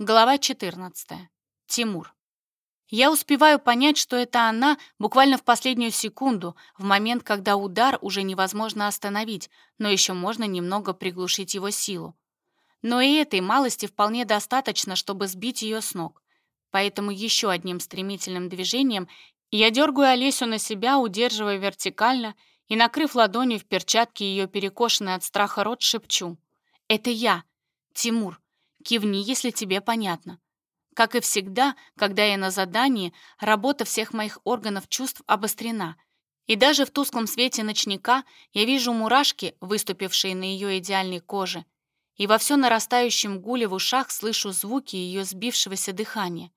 Глава 14. Тимур. Я успеваю понять, что это она буквально в последнюю секунду, в момент, когда удар уже невозможно остановить, но еще можно немного приглушить его силу. Но и этой малости вполне достаточно, чтобы сбить ее с ног. Поэтому еще одним стремительным движением я дергаю Олесю на себя, удерживая вертикально, и, накрыв ладонью в перчатке ее перекошенный от страха рот, шепчу. «Это я, Тимур, Кивни, если тебе понятно. Как и всегда, когда я на задании, работа всех моих органов чувств обострена. И даже в тусклом свете ночника я вижу мурашки, выступившие на ее идеальной коже. И во все нарастающем гуле в ушах слышу звуки ее сбившегося дыхания.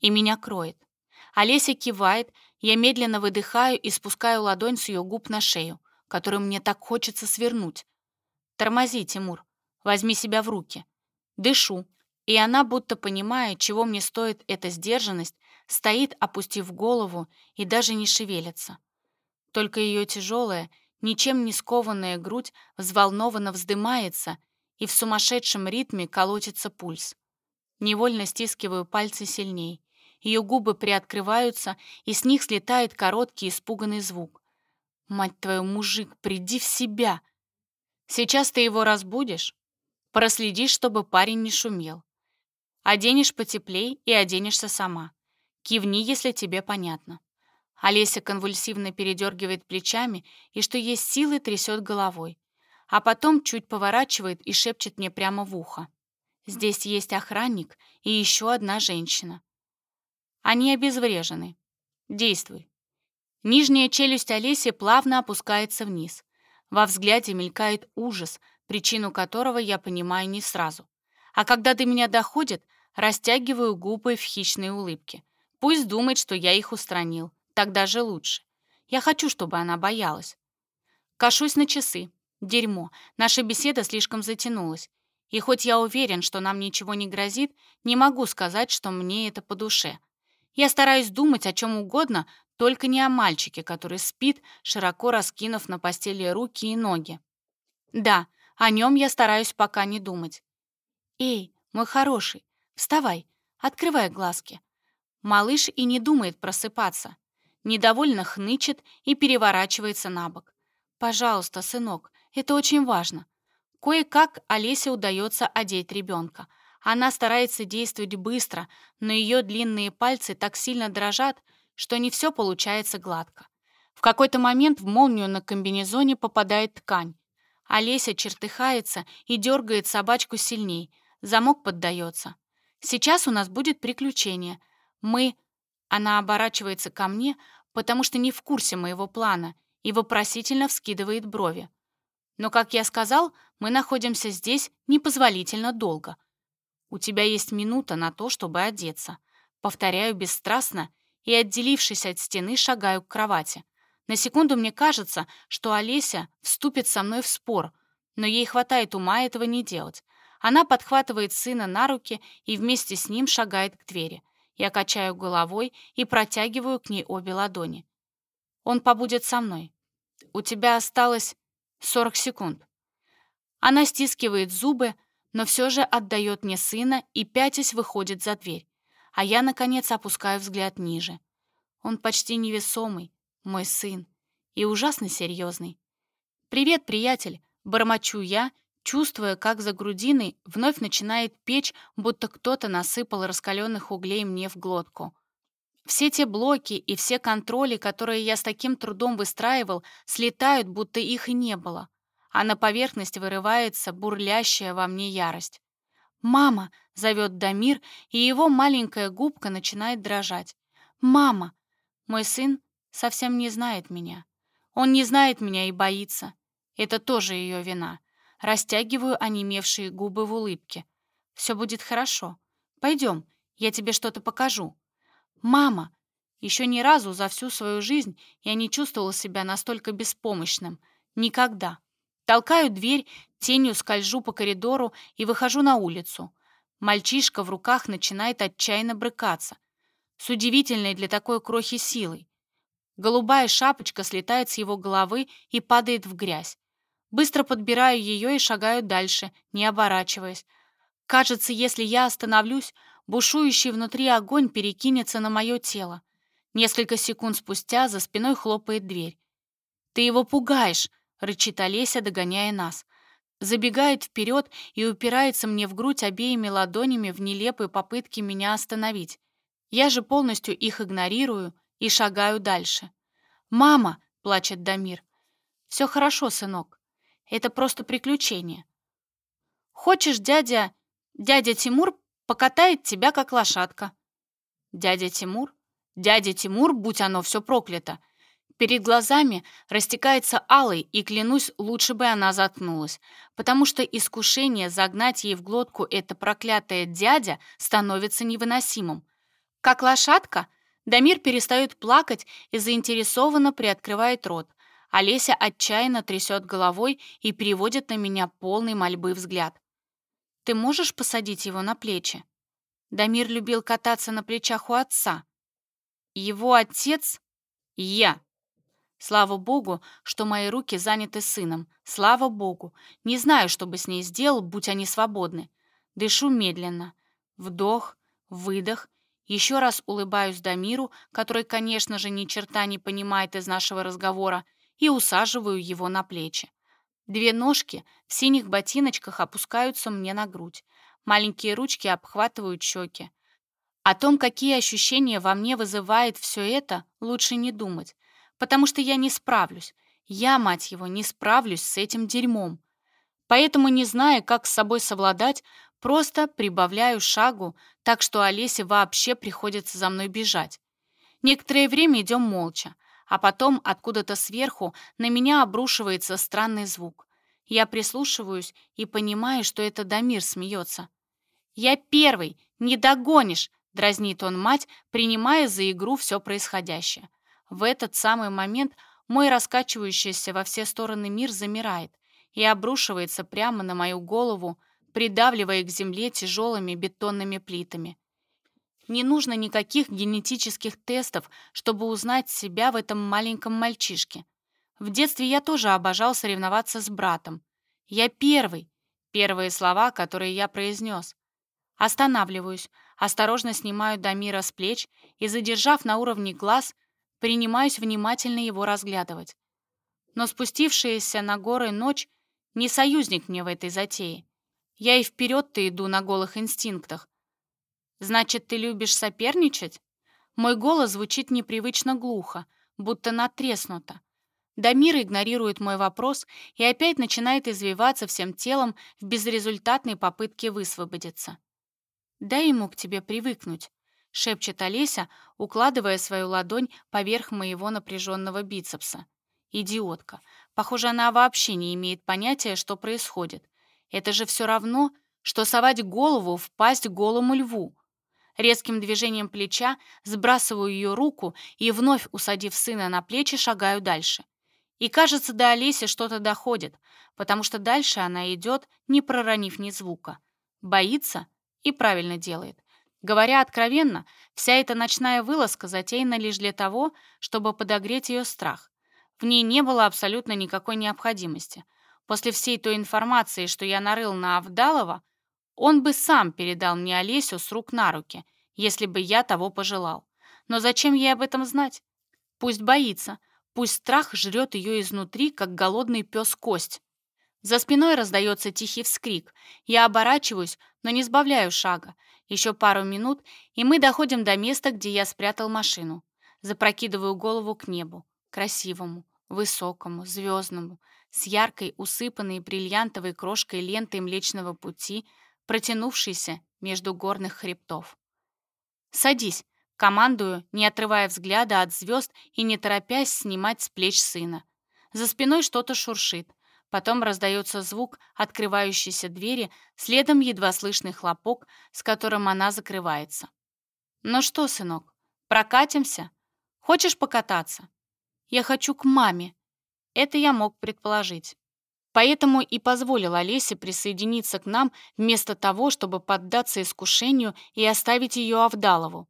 И меня кроет. Олеся кивает, я медленно выдыхаю и спускаю ладонь с ее губ на шею, которую мне так хочется свернуть. Тормози, Тимур. Возьми себя в руки. Дышу, и она, будто понимая, чего мне стоит эта сдержанность, стоит, опустив голову и даже не шевелится. Только ее тяжелая, ничем не скованная грудь взволнованно вздымается, и в сумасшедшем ритме колотится пульс. Невольно стискиваю пальцы сильней. Ее губы приоткрываются, и с них слетает короткий испуганный звук. «Мать твою, мужик, приди в себя!» «Сейчас ты его разбудишь?» Проследи, чтобы парень не шумел. Оденешь потеплей и оденешься сама. Кивни, если тебе понятно. Олеся конвульсивно передергивает плечами и, что есть силы, трясет головой. А потом чуть поворачивает и шепчет мне прямо в ухо. Здесь есть охранник и еще одна женщина. Они обезврежены. Действуй. Нижняя челюсть Олеси плавно опускается вниз. Во взгляде мелькает ужас, причину которого я понимаю не сразу. А когда до меня доходит, растягиваю губы в хищной улыбке. Пусть думает, что я их устранил. Так даже лучше. Я хочу, чтобы она боялась. Кашусь на часы. Дерьмо. Наша беседа слишком затянулась. И хоть я уверен, что нам ничего не грозит, не могу сказать, что мне это по душе. Я стараюсь думать о чем угодно, только не о мальчике, который спит, широко раскинув на постели руки и ноги. Да, о нем я стараюсь пока не думать. «Эй, мой хороший, вставай, открывай глазки». Малыш и не думает просыпаться. Недовольно хнычет и переворачивается на бок. «Пожалуйста, сынок, это очень важно». Кое-как Олесе удается одеть ребенка. Она старается действовать быстро, но ее длинные пальцы так сильно дрожат, что не все получается гладко. В какой-то момент в молнию на комбинезоне попадает ткань. Олеся чертыхается и дергает собачку сильней. Замок поддается. Сейчас у нас будет приключение. Мы... Она оборачивается ко мне, потому что не в курсе моего плана, и вопросительно вскидывает брови. Но, как я сказал, мы находимся здесь непозволительно долго. У тебя есть минута на то, чтобы одеться. Повторяю бесстрастно и, отделившись от стены, шагаю к кровати. На секунду мне кажется, что Олеся вступит со мной в спор, но ей хватает ума этого не делать. Она подхватывает сына на руки и вместе с ним шагает к двери. Я качаю головой и протягиваю к ней обе ладони. Он побудет со мной. У тебя осталось 40 секунд. Она стискивает зубы, но все же отдает мне сына и, пятясь, выходит за дверь. А я, наконец, опускаю взгляд ниже. Он почти невесомый, мой сын, и ужасно серьезный. «Привет, приятель!» — бормочу я, чувствуя, как за грудиной вновь начинает печь, будто кто-то насыпал раскаленных углей мне в глотку. Все те блоки и все контроли, которые я с таким трудом выстраивал, слетают, будто их и не было, а на поверхность вырывается бурлящая во мне ярость. «Мама!» — зовет Дамир, и его маленькая губка начинает дрожать. «Мама!» Мой сын совсем не знает меня. Он не знает меня и боится. Это тоже ее вина. Растягиваю онемевшие губы в улыбке. Все будет хорошо. Пойдем, я тебе что-то покажу. Мама! Еще ни разу за всю свою жизнь я не чувствовала себя настолько беспомощным. Никогда. Толкаю дверь, тенью скольжу по коридору и выхожу на улицу. Мальчишка в руках начинает отчаянно брыкаться. С удивительной для такой крохи силой. Голубая шапочка слетает с его головы и падает в грязь. Быстро подбираю ее и шагаю дальше, не оборачиваясь. Кажется, если я остановлюсь, бушующий внутри огонь перекинется на мое тело. Несколько секунд спустя за спиной хлопает дверь. «Ты его пугаешь!» — рычит Олеся, догоняя нас. Забегает вперед и упирается мне в грудь обеими ладонями в нелепой попытке меня остановить. Я же полностью их игнорирую и шагаю дальше. «Мама!» — плачет Дамир. «Все хорошо, сынок. Это просто приключение. Хочешь, дядя... Дядя Тимур покатает тебя, как лошадка». «Дядя Тимур? Дядя Тимур, будь оно все проклято!» Перед глазами растекается алой, и, клянусь, лучше бы она заткнулась, потому что искушение загнать ей в глотку это проклятое дядя становится невыносимым. Как лошадка, Дамир перестает плакать и заинтересованно приоткрывает рот. Олеся отчаянно трясет головой и переводит на меня полный мольбы взгляд. «Ты можешь посадить его на плечи?» Дамир любил кататься на плечах у отца. Его отец — я. Слава богу, что мои руки заняты сыном. Слава богу. Не знаю, что бы с ней сделал, будь они свободны. Дышу медленно. Вдох, выдох. Еще раз улыбаюсь Дамиру, который, конечно же, ни черта не понимает из нашего разговора, и усаживаю его на плечи. Две ножки в синих ботиночках опускаются мне на грудь. Маленькие ручки обхватывают щеки. О том, какие ощущения во мне вызывает все это, лучше не думать потому что я не справлюсь. Я, мать его, не справлюсь с этим дерьмом. Поэтому, не зная, как с собой совладать, просто прибавляю шагу, так что Олесе вообще приходится за мной бежать. Некоторое время идем молча, а потом откуда-то сверху на меня обрушивается странный звук. Я прислушиваюсь и понимаю, что это Дамир смеется. «Я первый! Не догонишь!» — дразнит он мать, принимая за игру все происходящее. В этот самый момент мой раскачивающийся во все стороны мир замирает и обрушивается прямо на мою голову, придавливая к земле тяжелыми бетонными плитами. Не нужно никаких генетических тестов, чтобы узнать себя в этом маленьком мальчишке. В детстве я тоже обожал соревноваться с братом. Я первый. Первые слова, которые я произнес. Останавливаюсь, осторожно снимаю Дамира с плеч и, задержав на уровне глаз, принимаюсь внимательно его разглядывать. Но спустившаяся на горы ночь не союзник мне в этой затее. Я и вперед-то иду на голых инстинктах. Значит, ты любишь соперничать? Мой голос звучит непривычно глухо, будто натреснуто. Дамир игнорирует мой вопрос и опять начинает извиваться всем телом в безрезультатной попытке высвободиться. Дай ему к тебе привыкнуть. — шепчет Олеся, укладывая свою ладонь поверх моего напряженного бицепса. «Идиотка. Похоже, она вообще не имеет понятия, что происходит. Это же все равно, что совать голову в пасть голому льву». Резким движением плеча сбрасываю ее руку и, вновь усадив сына на плечи, шагаю дальше. И, кажется, до Олеси что-то доходит, потому что дальше она идет, не проронив ни звука. Боится и правильно делает. Говоря откровенно, вся эта ночная вылазка затеяна лишь для того, чтобы подогреть ее страх. В ней не было абсолютно никакой необходимости. После всей той информации, что я нарыл на Авдалова, он бы сам передал мне Олесю с рук на руки, если бы я того пожелал. Но зачем ей об этом знать? Пусть боится, пусть страх жрет ее изнутри, как голодный пес кость. За спиной раздается тихий вскрик. Я оборачиваюсь, но не сбавляю шага. Еще пару минут, и мы доходим до места, где я спрятал машину. Запрокидываю голову к небу. Красивому, высокому, звездному, с яркой, усыпанной бриллиантовой крошкой лентой Млечного Пути, протянувшейся между горных хребтов. «Садись!» — командую, не отрывая взгляда от звезд и не торопясь снимать с плеч сына. За спиной что-то шуршит. Потом раздается звук открывающейся двери, следом едва слышный хлопок, с которым она закрывается. «Ну что, сынок, прокатимся? Хочешь покататься?» «Я хочу к маме». Это я мог предположить. Поэтому и позволил Олесе присоединиться к нам вместо того, чтобы поддаться искушению и оставить ее Авдалову.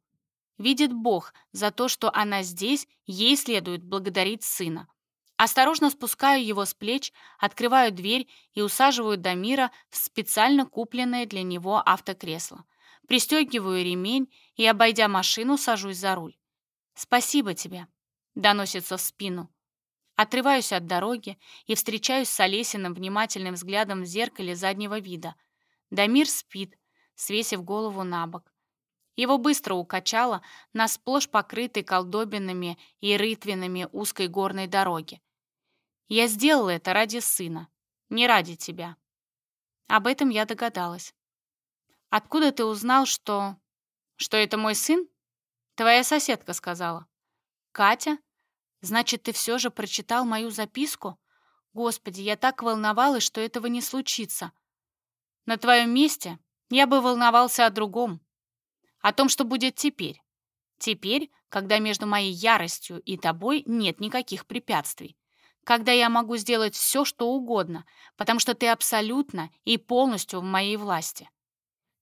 Видит Бог, за то, что она здесь, ей следует благодарить сына. Осторожно спускаю его с плеч, открываю дверь и усаживаю Дамира в специально купленное для него автокресло. Пристегиваю ремень и, обойдя машину, сажусь за руль. «Спасибо тебе», — доносится в спину. Отрываюсь от дороги и встречаюсь с Олесиным внимательным взглядом в зеркале заднего вида. Дамир спит, свесив голову на бок. Его быстро укачало на сплошь покрытой колдобинами и рытвинами узкой горной дороги. Я сделала это ради сына, не ради тебя. Об этом я догадалась. Откуда ты узнал, что... Что это мой сын? Твоя соседка сказала. Катя? Значит, ты все же прочитал мою записку? Господи, я так волновалась, что этого не случится. На твоем месте я бы волновался о другом. О том, что будет теперь. Теперь, когда между моей яростью и тобой нет никаких препятствий когда я могу сделать все, что угодно, потому что ты абсолютно и полностью в моей власти.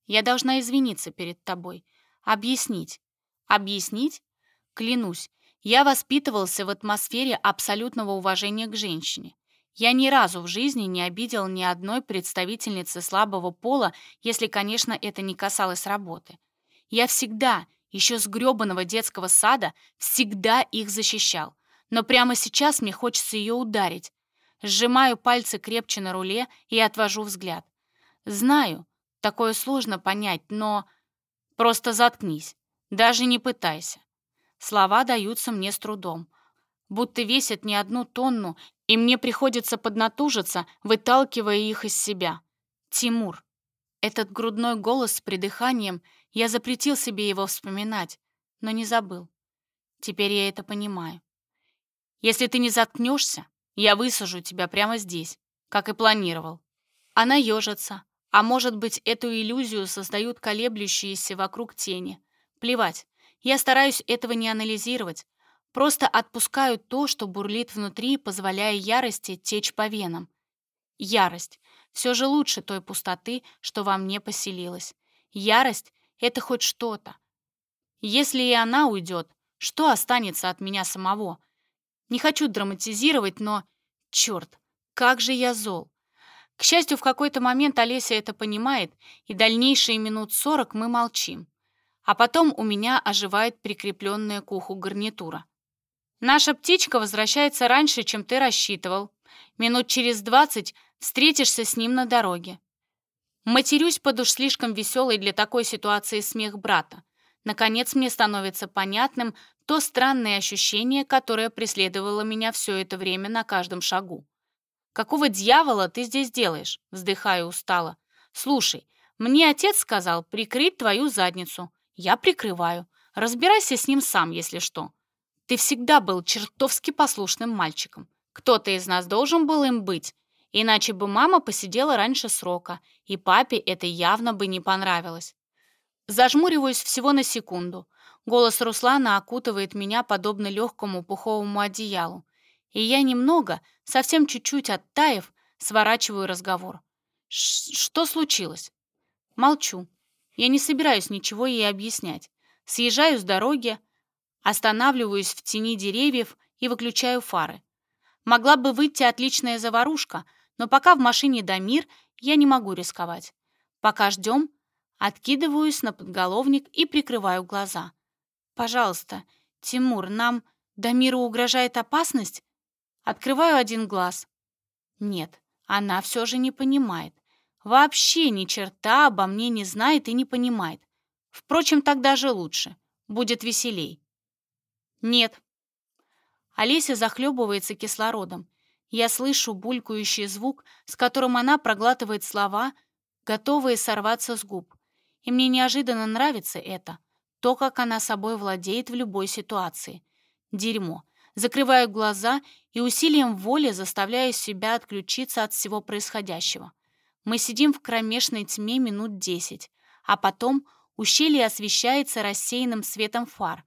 Я должна извиниться перед тобой, объяснить. Объяснить? Клянусь, я воспитывался в атмосфере абсолютного уважения к женщине. Я ни разу в жизни не обидел ни одной представительницы слабого пола, если, конечно, это не касалось работы. Я всегда, еще с грёбаного детского сада, всегда их защищал но прямо сейчас мне хочется ее ударить. Сжимаю пальцы крепче на руле и отвожу взгляд. Знаю, такое сложно понять, но... Просто заткнись. Даже не пытайся. Слова даются мне с трудом. Будто весят не одну тонну, и мне приходится поднатужиться, выталкивая их из себя. Тимур. Этот грудной голос с придыханием, я запретил себе его вспоминать, но не забыл. Теперь я это понимаю. Если ты не заткнешься, я высажу тебя прямо здесь, как и планировал. Она ежится, а может быть, эту иллюзию создают колеблющиеся вокруг тени. Плевать, я стараюсь этого не анализировать, просто отпускаю то, что бурлит внутри, позволяя ярости течь по венам. Ярость все же лучше той пустоты, что во мне поселилась. Ярость — это хоть что-то. Если и она уйдет, что останется от меня самого — не хочу драматизировать, но... Черт, как же я зол. К счастью, в какой-то момент Олеся это понимает, и дальнейшие минут сорок мы молчим. А потом у меня оживает прикрепленная к уху гарнитура. «Наша птичка возвращается раньше, чем ты рассчитывал. Минут через двадцать встретишься с ним на дороге». Матерюсь под уж слишком веселый для такой ситуации смех брата. Наконец мне становится понятным то странное ощущение, которое преследовало меня все это время на каждом шагу. «Какого дьявола ты здесь делаешь?» — вздыхаю устало. «Слушай, мне отец сказал прикрыть твою задницу. Я прикрываю. Разбирайся с ним сам, если что. Ты всегда был чертовски послушным мальчиком. Кто-то из нас должен был им быть, иначе бы мама посидела раньше срока, и папе это явно бы не понравилось. Зажмуриваюсь всего на секунду. Голос Руслана окутывает меня подобно легкому пуховому одеялу. И я немного, совсем чуть-чуть оттаив, сворачиваю разговор. «Что случилось?» Молчу. Я не собираюсь ничего ей объяснять. Съезжаю с дороги, останавливаюсь в тени деревьев и выключаю фары. Могла бы выйти отличная заварушка, но пока в машине Дамир, я не могу рисковать. Пока ждем, Откидываюсь на подголовник и прикрываю глаза. «Пожалуйста, Тимур, нам до мира угрожает опасность?» Открываю один глаз. Нет, она все же не понимает. Вообще ни черта обо мне не знает и не понимает. Впрочем, так даже лучше. Будет веселей. Нет. Олеся захлебывается кислородом. Я слышу булькающий звук, с которым она проглатывает слова, готовые сорваться с губ. И мне неожиданно нравится это. То, как она собой владеет в любой ситуации. Дерьмо. Закрываю глаза и усилием воли заставляю себя отключиться от всего происходящего. Мы сидим в кромешной тьме минут десять, а потом ущелье освещается рассеянным светом фар.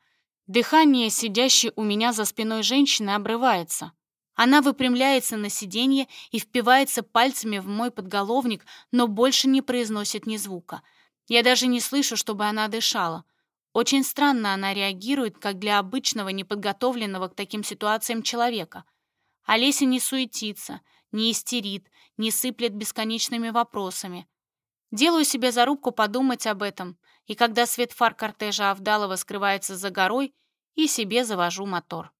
Дыхание сидящей у меня за спиной женщины обрывается. Она выпрямляется на сиденье и впивается пальцами в мой подголовник, но больше не произносит ни звука — я даже не слышу, чтобы она дышала. Очень странно она реагирует, как для обычного, неподготовленного к таким ситуациям человека. Олеся не суетится, не истерит, не сыплет бесконечными вопросами. Делаю себе зарубку подумать об этом, и когда свет фар кортежа Авдалова скрывается за горой, и себе завожу мотор.